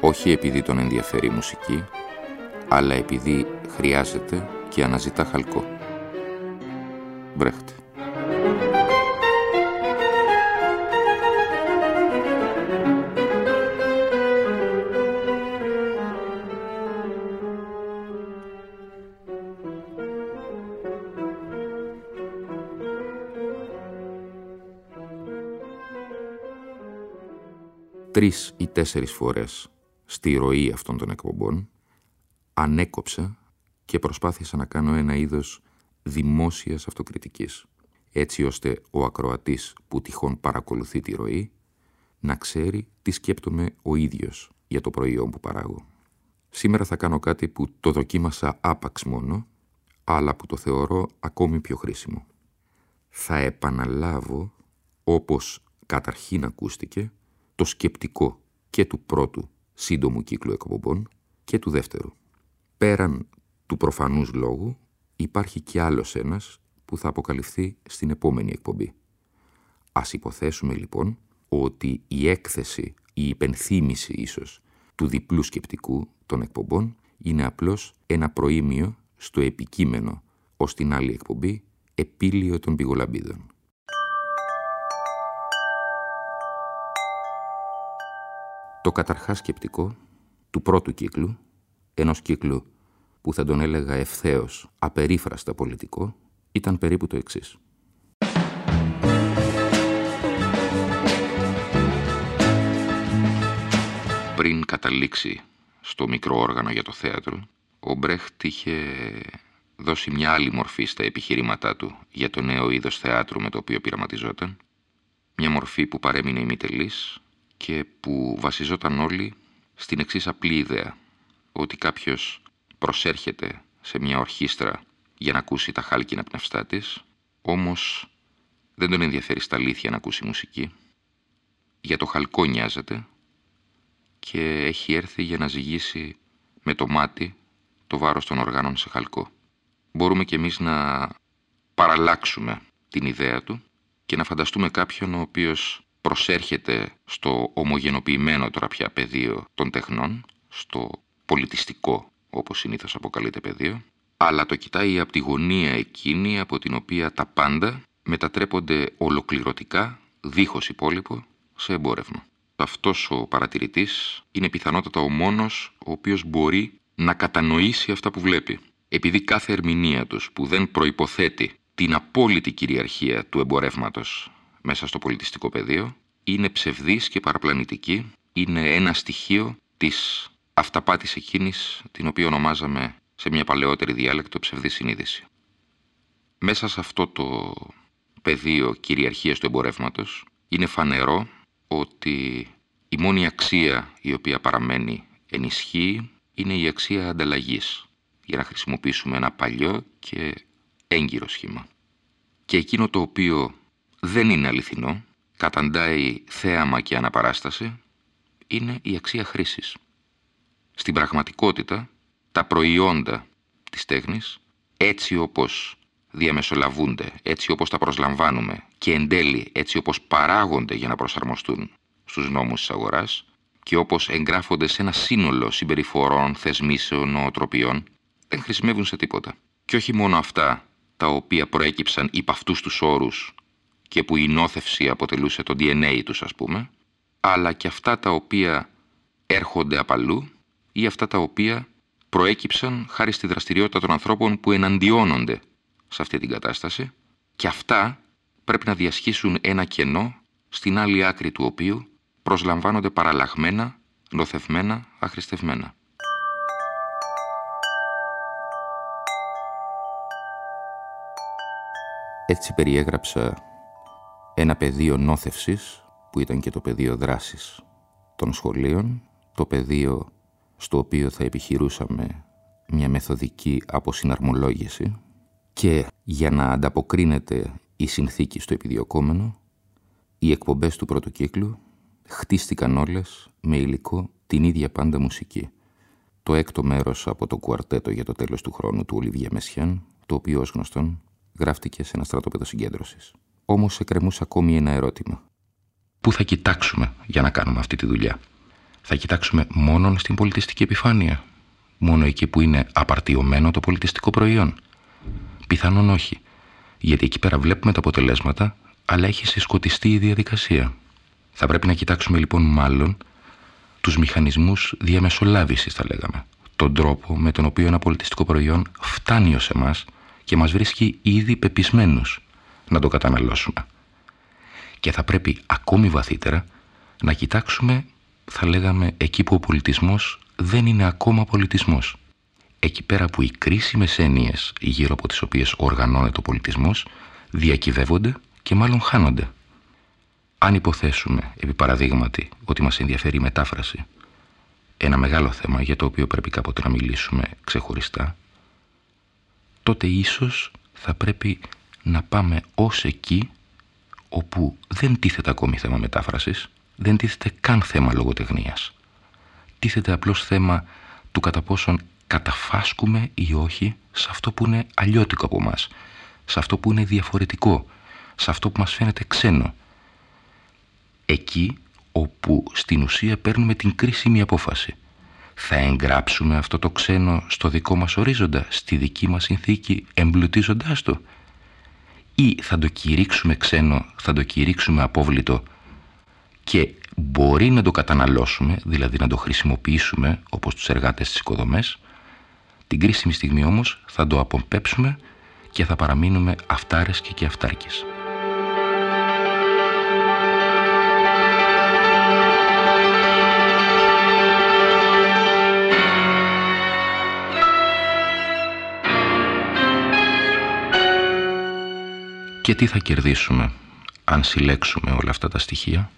όχι επειδή τον ενδιαφέρει η μουσική, αλλά επειδή χρειάζεται και αναζητά χαλκό. Μπρέχτε. Τρεις ή τέσσερις φορές στη ροή αυτών των εκπομπών, ανέκοψα και προσπάθησα να κάνω ένα είδος δημόσιας αυτοκριτικής, έτσι ώστε ο ακροατής που τυχόν παρακολουθεί τη ροή να ξέρει τι σκέπτομαι ο ίδιος για το προϊόν που παράγω. Σήμερα θα κάνω κάτι που το δοκίμασα άπαξ μόνο, αλλά που το θεωρώ ακόμη πιο χρήσιμο. Θα επαναλάβω, όπως καταρχήν ακούστηκε, το σκεπτικό και του πρώτου σύντομου κύκλου εκπομπών και του δεύτερου. Πέραν του προφανούς λόγου υπάρχει κι άλλος ένας που θα αποκαλυφθεί στην επόμενη εκπομπή. Ας υποθέσουμε λοιπόν ότι η έκθεση, η υπενθύμηση ίσως του διπλού σκεπτικού των εκπομπών είναι απλώς ένα προήμιο στο επικείμενο ως την άλλη εκπομπή επίλιο των πηγολαμπίδων. Το καταρχάς σκεπτικό του πρώτου κύκλου, ενός κύκλου που θα τον έλεγα ευθέως απερίφραστα πολιτικό, ήταν περίπου το εξής. Πριν καταλήξει στο μικρό όργανο για το θέατρο, ο Μπρέχτ είχε δώσει μια άλλη μορφή στα επιχειρήματά του για το νέο είδος θεάτρου με το οποίο πειραματιζόταν, μια μορφή που παρέμεινε ημιτελής, και που βασιζόταν όλοι στην εξής απλή ιδέα ότι κάποιος προσέρχεται σε μια ορχήστρα για να ακούσει τα χάλκινα πνευστά της, όμως δεν τον ενδιαφέρει στα αλήθεια να ακούσει μουσική. Για το χαλκό νοιάζεται και έχει έρθει για να ζυγίσει με το μάτι το βάρος των οργάνων σε χαλκό. Μπορούμε κι εμείς να παραλλάξουμε την ιδέα του και να φανταστούμε κάποιον ο οποίος προσέρχεται στο ομογενοποιημένο τώρα πια πεδίο των τεχνών, στο πολιτιστικό όπως συνήθως αποκαλείται πεδίο, αλλά το κοιτάει από τη γωνία εκείνη από την οποία τα πάντα μετατρέπονται ολοκληρωτικά, δίχως υπόλοιπο, σε εμπόρευμα. Αυτός ο παρατηρητής είναι πιθανότατα ο μόνος ο οποίος μπορεί να κατανοήσει αυτά που βλέπει. Επειδή κάθε ερμηνεία τους που δεν προϋποθέτει την απόλυτη κυριαρχία του εμπορεύματος μέσα στο πολιτιστικό πεδίο είναι ψευδής και παραπλανητική, είναι ένα στοιχείο της αυταπάτης εκείνης την οποία ονομάζαμε σε μια παλαιότερη διάλεκτο ψευδή συνείδηση. Μέσα σε αυτό το πεδίο κυριαρχίας του εμπορεύματος είναι φανερό ότι η μόνη αξία η οποία παραμένει ενισχύει είναι η αξία ανταλλαγής για να χρησιμοποιήσουμε ένα παλιό και έγκυρο σχήμα. Και εκείνο το οποίο δεν είναι αληθινό, καταντάει θέαμα και αναπαράσταση, είναι η αξία χρήσης. Στην πραγματικότητα, τα προϊόντα της τέχνης, έτσι όπως διαμεσολαβούνται, έτσι όπως τα προσλαμβάνουμε και εν τέλει έτσι όπως παράγονται για να προσαρμοστούν στους νόμους της αγοράς και όπως εγγράφονται σε ένα σύνολο συμπεριφορών, θεσμίσεων, νοοτροπιών, δεν χρησιμεύουν σε τίποτα. Και όχι μόνο αυτά τα οποία προέκυψαν υπ' αυτούς τους όρους και που η νόθευση αποτελούσε το DNA τους ας πούμε, αλλά και αυτά τα οποία έρχονται απαλού ή αυτά τα οποία προέκυψαν χάρη στη δραστηριότητα των ανθρώπων που εναντιώνονται σε αυτή την κατάσταση και αυτά πρέπει να διασχίσουν ένα κενό στην άλλη άκρη του οποίου προσλαμβάνονται παραλλαγμένα, νοθευμένα, αχρηστευμένα. Έτσι περιέγραψα ένα πεδίο νόθευσης που ήταν και το πεδίο δράσης των σχολείων, το πεδίο στο οποίο θα επιχειρούσαμε μια μεθοδική αποσυναρμολόγηση και για να ανταποκρίνεται η συνθήκη στο επιδιωκόμενο, οι εκπομπές του πρώτου κύκλου χτίστηκαν όλες με υλικό την ίδια πάντα μουσική. Το έκτο μέρος από το κουαρτέτο για το τέλος του χρόνου του Ολιβιέ Μεσιάν, το οποίο ως γνωστόν γράφτηκε σε ένα στρατόπεδο συγκέντρωσης. Όμως εκκρεμούσε ακόμη ένα ερώτημα. Πού θα κοιτάξουμε για να κάνουμε αυτή τη δουλειά; Θα κοιτάξουμε μόνο στην πολιτιστική επιφάνεια; Μόνο εκεί που είναι απαρτιωμένο το πολιτιστικό προϊόν; Πιθανόν όχι. Γιατί εκεί πέρα βλέπουμε τα αποτελέσματα, αλλά έχει συσκοτιστεί η διαδικασία. Θα πρέπει να κοιτάξουμε λοιπόν μάλλον τους μηχανισμούς διαμεσολάβησης θα λέγαμε. Τον τρόπο με τον οποίο ένα πολιτιστικό προϊόν φτάνει ως εμάς και μας βρίσκει ήδη πεπισμένους να το καταναλώσουμε. Και θα πρέπει ακόμη βαθύτερα να κοιτάξουμε, θα λέγαμε, εκεί που ο πολιτισμός δεν είναι ακόμα πολιτισμός. Εκεί πέρα που οι κρίσιμες έννοιες γύρω από τις οποίες οργανώνεται ο πολιτισμός διακυβεύονται και μάλλον χάνονται. Αν υποθέσουμε, επί παραδείγματι, ότι μας ενδιαφέρει η μετάφραση, ένα μεγάλο θέμα για το οποίο πρέπει κάποτε να μιλήσουμε ξεχωριστά, τότε ίσως θα πρέπει να πάμε ως εκεί όπου δεν τίθεται ακόμη θέμα μετάφρασης, δεν τίθεται καν θέμα λογοτεχνίας. Τίθεται απλώς θέμα του κατά πόσον καταφάσκουμε ή όχι σε αυτό που είναι αλλιώτικο από μας, σε αυτό που είναι διαφορετικό, σε αυτό που μας φαίνεται ξένο. Εκεί όπου στην ουσία παίρνουμε την κρίσιμη απόφαση. Θα εγγράψουμε αυτό το ξένο στο δικό μας ορίζοντα, στη δική μας συνθήκη, εμπλουτίζοντάς το. Ή θα το κηρύξουμε ξένο, θα το κηρύξουμε απόβλητο και μπορεί να το καταναλώσουμε, δηλαδή να το χρησιμοποιήσουμε όπως τους εργάτες της οικοδομές, την κρίσιμη στιγμή όμως θα το απομπέψουμε και θα παραμείνουμε αυτάρες και αυτάρκες. Και τι θα κερδίσουμε αν συλλέξουμε όλα αυτά τα στοιχεία;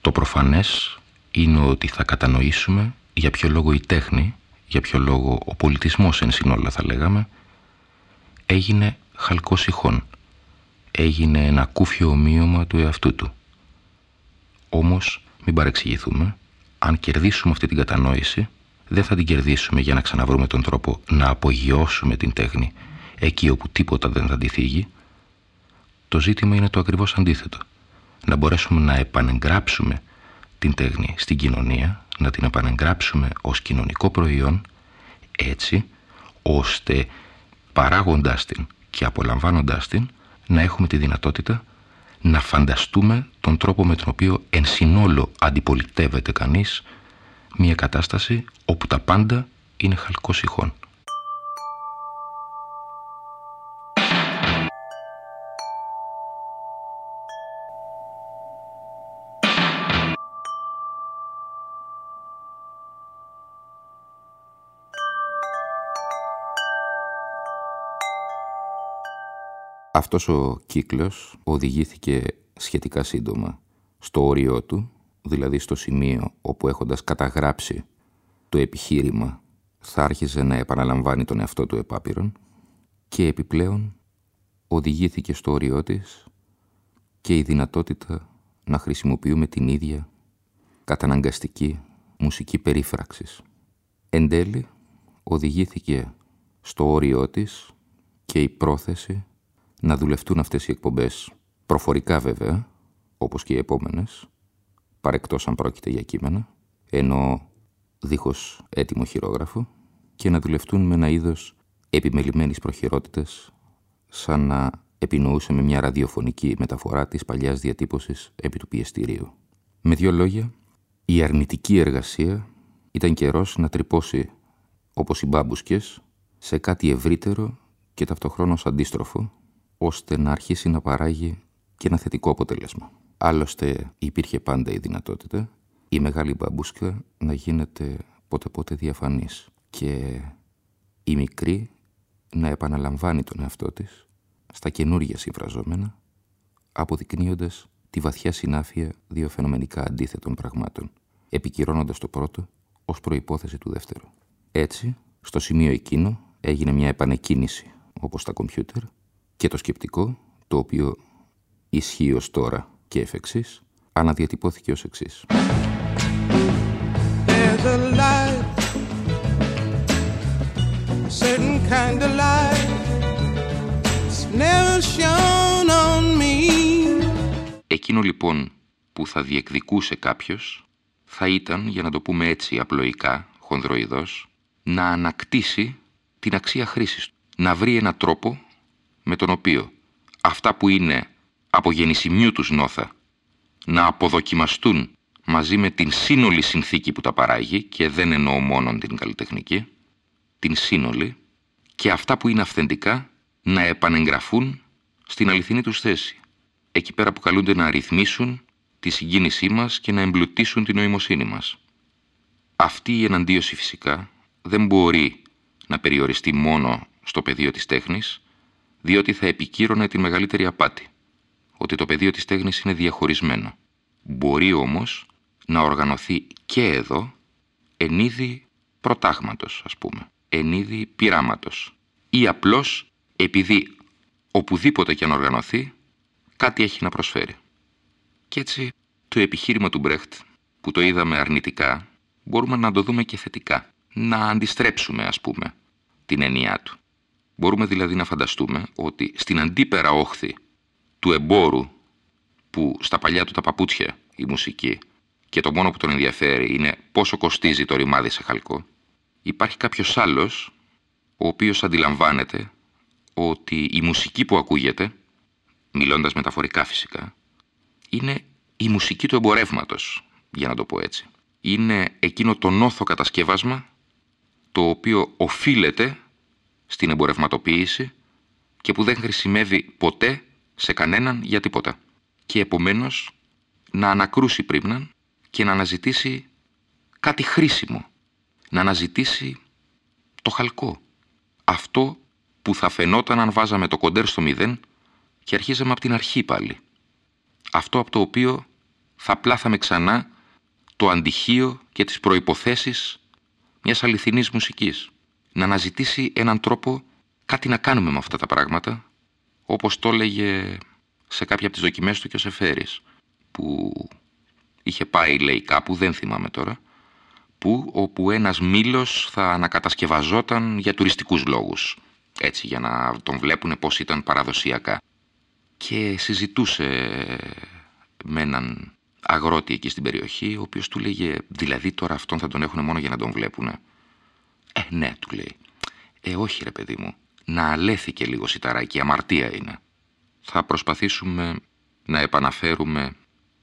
Το προφανές είναι ότι θα κατανοήσουμε για ποιο λόγο η τέχνη, για ποιο λόγο ο πολιτισμός εν συνόλα θα λέγαμε, έγινε χαλκός ηχών. Έγινε ένα κούφιο ομοίωμα του εαυτού του. Όμως, μην παρεξηγηθούμε, αν κερδίσουμε αυτή την κατανόηση, δεν θα την κερδίσουμε για να ξαναβρούμε τον τρόπο να απογειώσουμε την τέχνη εκεί όπου τίποτα δεν θα τη θίγει. Το ζήτημα είναι το ακριβώς αντίθετο. Να μπορέσουμε να επανεγγράψουμε την τέχνη στην κοινωνία, να την επανεγγράψουμε ως κοινωνικό προϊόν, έτσι ώστε παράγοντάς την και απολαμβάνοντάς την να έχουμε τη δυνατότητα να φανταστούμε τον τρόπο με τον οποίο εν συνόλο αντιπολιτεύεται κανείς μια κατάσταση όπου τα πάντα είναι χαλκός ηχών. Αυτός ο κύκλος οδηγήθηκε σχετικά σύντομα στο όριό του, δηλαδή στο σημείο όπου έχοντας καταγράψει το επιχείρημα θα άρχιζε να επαναλαμβάνει τον εαυτό του επάπειρον και επιπλέον οδηγήθηκε στο όριό της και η δυνατότητα να χρησιμοποιούμε την ίδια καταναγκαστική μουσική περίφραξης. Εν τέλει, οδηγήθηκε στο όριό της και η πρόθεση να δουλευτούν αυτές οι εκπομπές προφορικά βέβαια, όπως και οι επόμενες, παρεκτός αν πρόκειται για κείμενα, ενώ δίχως έτοιμο χειρόγραφο και να δουλευτούν με ένα είδος επιμελημένης προχειρότητας σαν να επινοούσε με μια ραδιοφωνική μεταφορά της παλιάς διατύπωσης επί του πιεστηρίου. Με δύο λόγια, η αρνητική εργασία ήταν καιρός να τρυπώσει όπως οι μπάμπουσκες σε κάτι ευρύτερο και ταυτοχρόνως αντίστροφο ώστε να αρχίσει να παράγει και ένα θετικό αποτέλεσμα. Άλλωστε υπήρχε πάντα η δυνατότητα η μεγάλη μπαμπούσκα να γίνεται πότε πότε διαφανής και η μικρή να επαναλαμβάνει τον εαυτό της στα καινούργια συμφραζόμενα αποδεικνύοντας τη βαθιά συνάφεια δύο φαινομενικά αντίθετων πραγμάτων, επικυρώνοντας το πρώτο ως προϋπόθεση του δεύτερου. Έτσι, στο σημείο εκείνο έγινε μια επανεκκίνηση όπως τα κομπιούτερ και το σκεπτικό, το οποίο ισχύει ως τώρα και εφ' εξής, αναδιατυπώθηκε ως εξής. Εκείνο λοιπόν που θα διεκδικούσε κάποιος θα ήταν, για να το πούμε έτσι απλοϊκά, χονδροειδός, να ανακτήσει την αξία χρήσης του. Να βρει έναν τρόπο με τον οποίο αυτά που είναι από γεννησιμιού τους νόθα να αποδοκιμαστούν μαζί με την σύνολη συνθήκη που τα παράγει και δεν εννοώ μόνο την καλλιτεχνική, την σύνολη και αυτά που είναι αυθεντικά να επανεγγραφούν στην αληθινή τους θέση. Εκεί πέρα που καλούνται να ρυθμίσουν τη συγκίνησή μας και να εμπλουτίσουν την νοημοσύνη μας. Αυτή η εναντίωση φυσικά δεν μπορεί να περιοριστεί μόνο στο πεδίο της τέχνης, διότι θα επικύρωνε την μεγαλύτερη απάτη, ότι το πεδίο της τέχνης είναι διαχωρισμένο. Μπορεί όμως να οργανωθεί και εδώ εν είδη προτάγματος, ας πούμε, εν είδη πειράματος ή απλώς επειδή οπουδήποτε και αν οργανωθεί κάτι έχει να προσφέρει. Και έτσι το επιχείρημα του Μπρέχτ που το είδαμε αρνητικά μπορούμε να το δούμε και θετικά. Να αντιστρέψουμε ας πούμε την έννοιά του. Μπορούμε δηλαδή να φανταστούμε ότι στην αντίπερα όχθη του εμπόρου που στα παλιά του τα παπούτσια η μουσική και το μόνο που τον ενδιαφέρει είναι πόσο κοστίζει το ρημάδι σε χαλκό, υπάρχει κάποιος άλλος ο οποίος αντιλαμβάνεται ότι η μουσική που ακούγεται, μιλώντας μεταφορικά φυσικά, είναι η μουσική του εμπορεύματος, για να το πω έτσι. Είναι εκείνο το νόθο κατασκεύασμα το οποίο οφείλεται στην εμπορευματοποίηση και που δεν χρησιμεύει ποτέ σε κανέναν για τίποτα. Και επομένως να ανακρούσει πρίμναν και να αναζητήσει κάτι χρήσιμο. Να αναζητήσει το χαλκό. Αυτό που θα φαινόταν αν βάζαμε το κοντέρ στο μηδέν και αρχίζαμε από την αρχή πάλι. Αυτό από το οποίο θα πλάθαμε ξανά το αντιχείο και τις προϋποθέσεις μιας αληθινής μουσικής. Να αναζητήσει έναν τρόπο κάτι να κάνουμε με αυτά τα πράγματα, όπως το έλεγε σε κάποια από τις δοκιμές του και ο Σεφέρης, που είχε πάει λέει κάπου, δεν θυμάμαι τώρα, που όπου ένας μήλος θα ανακατασκευαζόταν για τουριστικούς λόγους. Έτσι, για να τον βλέπουν πώς ήταν παραδοσιακά. Και συζητούσε με έναν αγρότη εκεί στην περιοχή, ο οποίος του λέγε, δηλαδή τώρα αυτόν θα τον έχουν μόνο για να τον βλέπουν. Ε, ναι, του λέει. Ε, όχι ρε παιδί μου, να αλέθηκε λίγο σιταράκι, αμαρτία είναι. Θα προσπαθήσουμε να επαναφέρουμε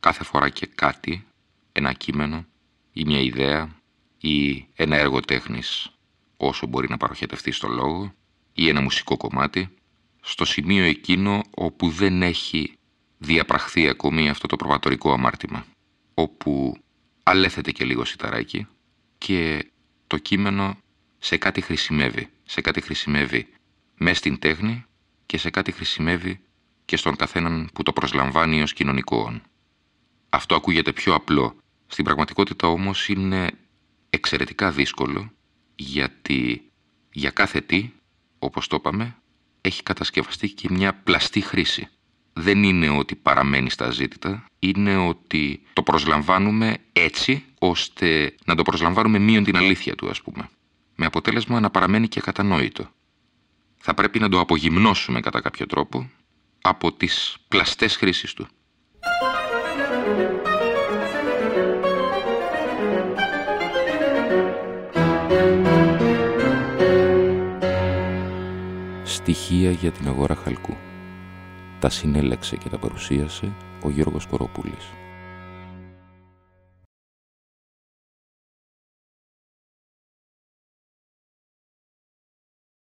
κάθε φορά και κάτι, ένα κείμενο ή μια ιδέα ή ένα έργο τέχνης όσο μπορεί να παροχετευτεί στο λόγο ή ένα μουσικό κομμάτι στο σημείο εκείνο όπου δεν έχει διαπραχθεί ακόμη αυτό το προβατορικό αμάρτημα, όπου αλέθεται και λίγο σιταράκι και το κείμενο σε κάτι χρησιμεύει. Σε κάτι χρησιμεύει μες στην τέχνη και σε κάτι χρησιμεύει και στον καθέναν που το προσλαμβάνει ως κοινωνικό. Αυτό ακούγεται πιο απλό. Στην πραγματικότητα όμως είναι εξαιρετικά δύσκολο γιατί για κάθε τι, όπως το είπαμε, έχει κατασκευαστεί και μια πλαστή χρήση δεν είναι ότι παραμένει στα ζήτητα, είναι ότι το προσλαμβάνουμε έτσι ώστε να το προσλαμβάνουμε μείον την αλήθεια του ας πούμε. Με αποτέλεσμα να παραμένει και κατανόητο. Θα πρέπει να το απογυμνώσουμε κατά κάποιο τρόπο από τις πλαστές χρήσεις του. Στοιχεία για την αγορά χαλκού. Τα συνέλεξε και τα παρουσίασε ο Γιώργος Κοροπούλης.